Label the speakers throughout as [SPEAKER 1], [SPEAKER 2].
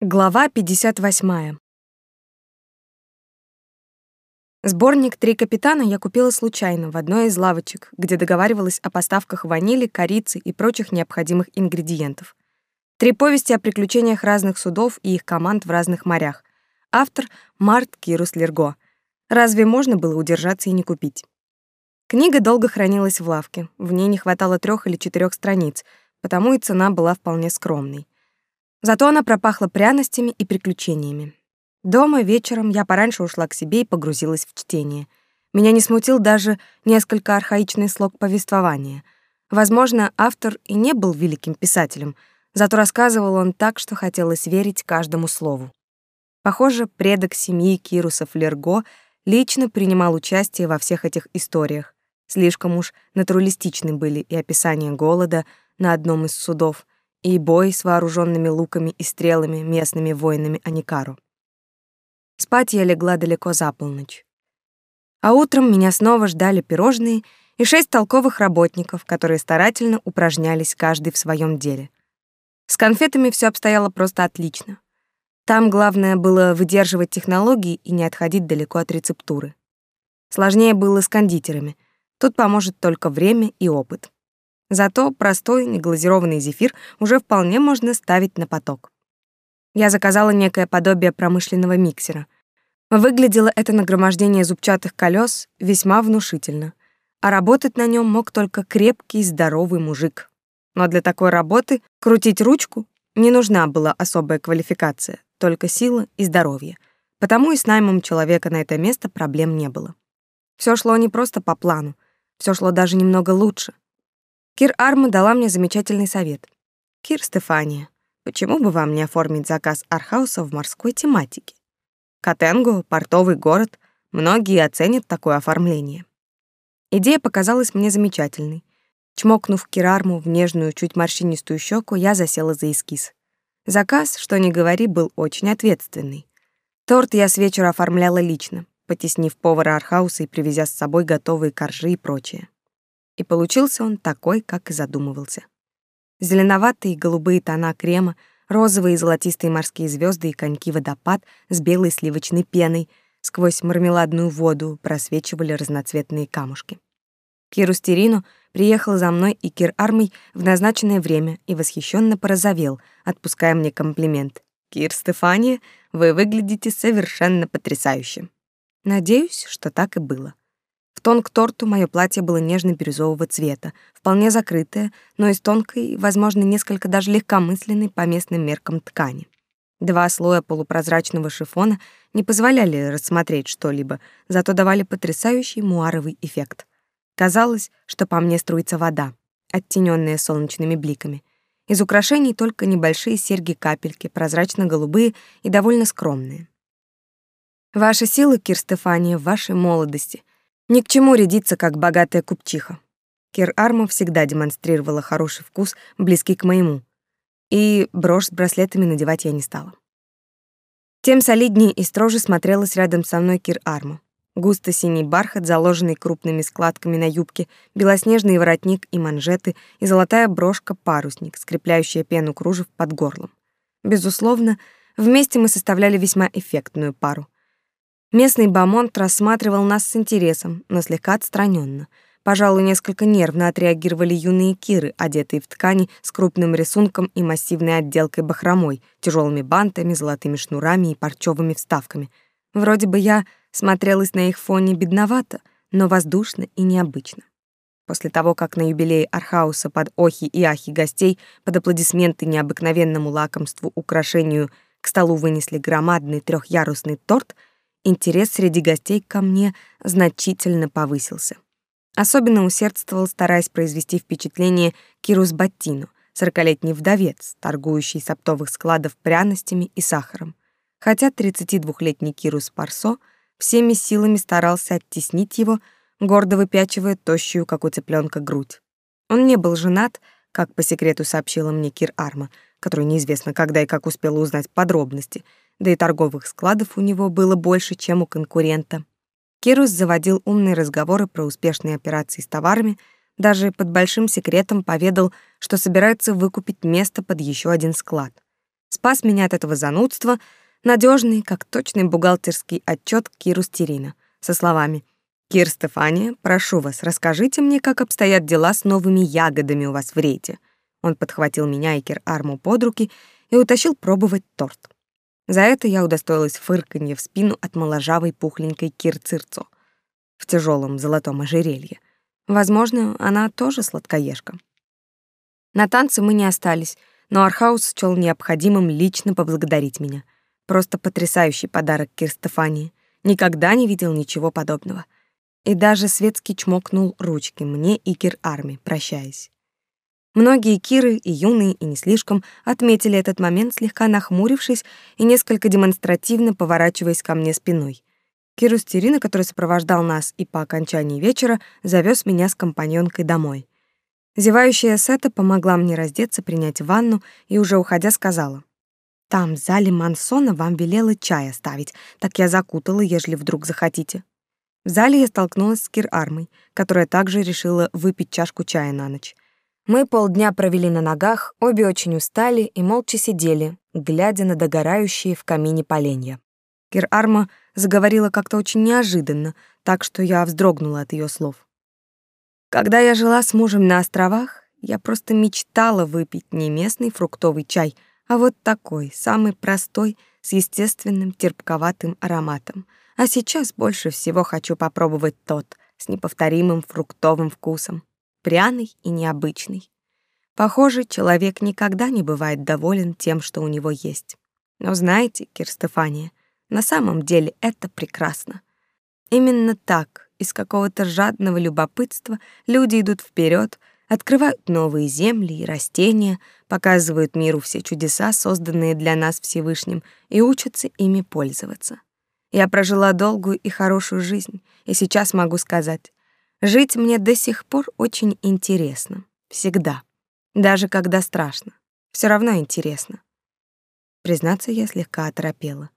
[SPEAKER 1] Глава 58. Сборник «Три капитана» я купила случайно в одной из лавочек, где договаривалась о поставках ванили, корицы и прочих необходимых ингредиентов. Три повести о приключениях разных судов и их команд в разных морях. Автор — Март Кирус Лерго. Разве можно было удержаться и не купить? Книга долго хранилась в лавке, в ней не хватало трех или четырех страниц, потому и цена была вполне скромной. Зато она пропахла пряностями и приключениями. Дома вечером я пораньше ушла к себе и погрузилась в чтение. Меня не смутил даже несколько архаичный слог повествования. Возможно, автор и не был великим писателем, зато рассказывал он так, что хотелось верить каждому слову. Похоже, предок семьи Кирусов Лерго лично принимал участие во всех этих историях. Слишком уж натуралистичны были и описания голода на одном из судов, и бой с вооруженными луками и стрелами местными воинами Аникару. Спать я легла далеко за полночь. А утром меня снова ждали пирожные и шесть толковых работников, которые старательно упражнялись каждый в своем деле. С конфетами все обстояло просто отлично. Там главное было выдерживать технологии и не отходить далеко от рецептуры. Сложнее было с кондитерами. Тут поможет только время и опыт. Зато простой неглазированный зефир уже вполне можно ставить на поток. Я заказала некое подобие промышленного миксера. Выглядело это нагромождение зубчатых колес весьма внушительно, а работать на нем мог только крепкий, здоровый мужик. Но для такой работы крутить ручку не нужна была особая квалификация, только сила и здоровье. Потому и с наймом человека на это место проблем не было. Все шло не просто по плану, все шло даже немного лучше — Кирарма дала мне замечательный совет. «Кира Стефания, почему бы вам не оформить заказ Архауса в морской тематике? Катенго — портовый город, многие оценят такое оформление». Идея показалась мне замечательной. Чмокнув Кирарму в нежную, чуть морщинистую щеку, я засела за эскиз. Заказ, что ни говори, был очень ответственный. Торт я с вечера оформляла лично, потеснив повара Архауса и привезя с собой готовые коржи и прочее. И получился он такой, как и задумывался. Зеленовато-голубые тона крема, розовые и золотистые морские звезды и коньки, водопад с белой сливочной пеной, сквозь мармеладную воду просвечивали разноцветные камушки. Кирус Терину приехал за мной и Кирармой в назначенное время и восхищенно порозовел, отпуская мне комплимент. «Кир Стефания, вы выглядите совершенно потрясающе». Надеюсь, что так и было. В тон к торту мое платье было нежно-бирюзового цвета, вполне закрытое, но из тонкой, возможно, несколько даже легкомысленной по местным меркам ткани. Два слоя полупрозрачного шифона не позволяли рассмотреть что-либо, зато давали потрясающий муаровый эффект. Казалось, что по мне струится вода, оттененная солнечными бликами. Из украшений только небольшие серьги-капельки, прозрачно-голубые и довольно скромные. Ваша сила, Кир Стефания, в вашей молодости, ни к чему рядиться, как богатая купчиха. Кир Арма всегда демонстрировала хороший вкус, близкий к моему. И брошь с браслетами надевать я не стала. Тем солиднее и строже смотрелась рядом со мной Кир Арма. Густо-синий бархат, заложенный крупными складками на юбке, белоснежный воротник и манжеты и золотая брошка-парусник, скрепляющая пену кружев под горлом. Безусловно, вместе мы составляли весьма эффектную пару — Местный бамонт рассматривал нас с интересом, но слегка отстраненно. Пожалуй, несколько нервно отреагировали юные киры, одетые в ткани с крупным рисунком и массивной отделкой бахромой, тяжелыми бантами, золотыми шнурами и парчевыми вставками. Вроде бы я смотрелась на их фоне бедновато, но воздушно и необычно. После того, как на юбилее Архауса под охи и ахи гостей под аплодисменты необыкновенному лакомству украшению к столу вынесли громадный трехъярусный торт — интерес среди гостей ко мне значительно повысился. Особенно усердствовал, стараясь произвести впечатление Кирус Баттино, сорокалетний вдовец, торгующий с оптовых складов пряностями и сахаром. Хотя 32-летний Кирус Парсо всеми силами старался оттеснить его, гордо выпячивая тощую, как у цыпленка, грудь. Он не был женат, как по секрету сообщила мне Кир Арма, который неизвестно когда и как успела узнать подробности — да и торговых складов у него было больше, чем у конкурента. Кирус заводил умные разговоры про успешные операции с товарами, даже под большим секретом поведал, что собирается выкупить место под еще один склад. Спас меня от этого занудства надежный, как точный бухгалтерский отчет Киру Стерина, со словами «Кир Стефания, прошу вас, расскажите мне, как обстоят дела с новыми ягодами у вас в рейде». Он подхватил меня и Кир Арму под руки и утащил пробовать торт. За это я удостоилась фырканья в спину от моложавой пухленькой Кир Цирцо в тяжелом золотом ожерелье. Возможно, она тоже сладкоежка. На танцы мы не остались, но Архаус счёл необходимым лично поблагодарить меня. Просто потрясающий подарок Кира Стефания. Никогда не видел ничего подобного. И даже светский чмокнул ручки мне и Кирарме, прощаясь. Многие Киры, и юные, и не слишком, отметили этот момент, слегка нахмурившись и несколько демонстративно поворачиваясь ко мне спиной. Кирус Терину, который сопровождал нас и по окончании вечера, завез меня с компаньонкой домой. Зевающая Сета помогла мне раздеться, принять ванну и уже уходя сказала. «Там, в зале Мансона, вам велела чай оставить, так я закутала, ежели вдруг захотите». В зале я столкнулась с Кир-Армой, которая также решила выпить чашку чая на ночь. Мы полдня провели на ногах, обе очень устали и молча сидели, глядя на догорающие в камине поленья. Кир-Арма заговорила как-то очень неожиданно, так что я вздрогнула от ее слов. Когда я жила с мужем на островах, я просто мечтала выпить не местный фруктовый чай, а вот такой, самый простой, с естественным терпковатым ароматом. А сейчас больше всего хочу попробовать тот, с неповторимым фруктовым вкусом пряный и необычный. Похоже, человек никогда не бывает доволен тем, что у него есть. Но знаете, Кир Стефания, на самом деле это прекрасно. Именно так, из какого-то жадного любопытства, люди идут вперед, открывают новые земли и растения, показывают миру все чудеса, созданные для нас Всевышним, и учатся ими пользоваться. Я прожила долгую и хорошую жизнь, и сейчас могу сказать, Жить мне до сих пор очень интересно. Всегда. Даже когда страшно. Все равно интересно. Признаться, я слегка оторопела.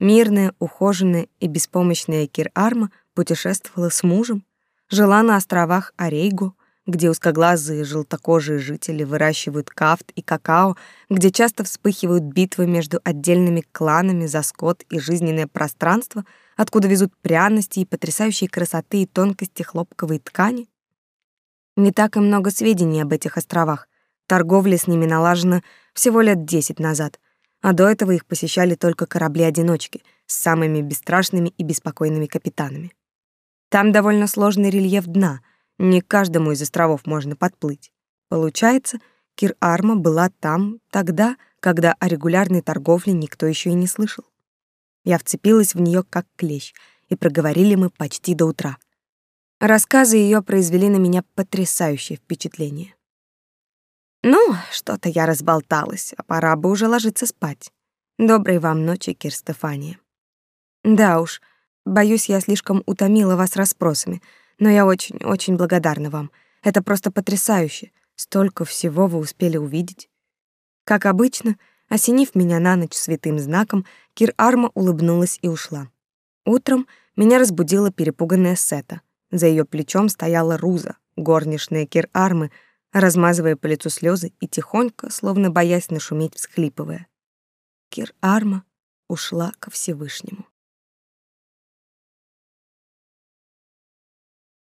[SPEAKER 1] Мирная, ухоженная и беспомощная Кир-Арма путешествовала с мужем, жила на островах Орейго, где узкоглазые желтокожие жители выращивают кафт и какао, где часто вспыхивают битвы между отдельными кланами за скот и жизненное пространство, откуда везут пряности и потрясающие красоты и тонкости хлопковой ткани. Не так и много сведений об этих островах. Торговля с ними налажена всего лет десять назад, а до этого их посещали только корабли-одиночки с самыми бесстрашными и беспокойными капитанами. Там довольно сложный рельеф дна — не каждому из островов можно подплыть. Получается, Кир-Арма была там тогда, когда о регулярной торговле никто еще и не слышал. Я вцепилась в нее как клещ, и проговорили мы почти до утра. Рассказы ее произвели на меня потрясающее впечатление. Ну, что-то я разболталась, а пора бы уже ложиться спать. Доброй вам ночи, Кир Стефания. Да уж, боюсь, я слишком утомила вас расспросами — но я очень-очень благодарна вам. Это просто потрясающе. Столько всего вы успели увидеть. Как обычно, осенив меня на ночь святым знаком, Кир Арма улыбнулась и ушла. Утром меня разбудила перепуганная Сета. За ее плечом стояла Руза, горничная Кир Армы, размазывая по лицу слезы и тихонько, словно боясь нашуметь, всхлипывая. Кир Арма ушла ко Всевышнему.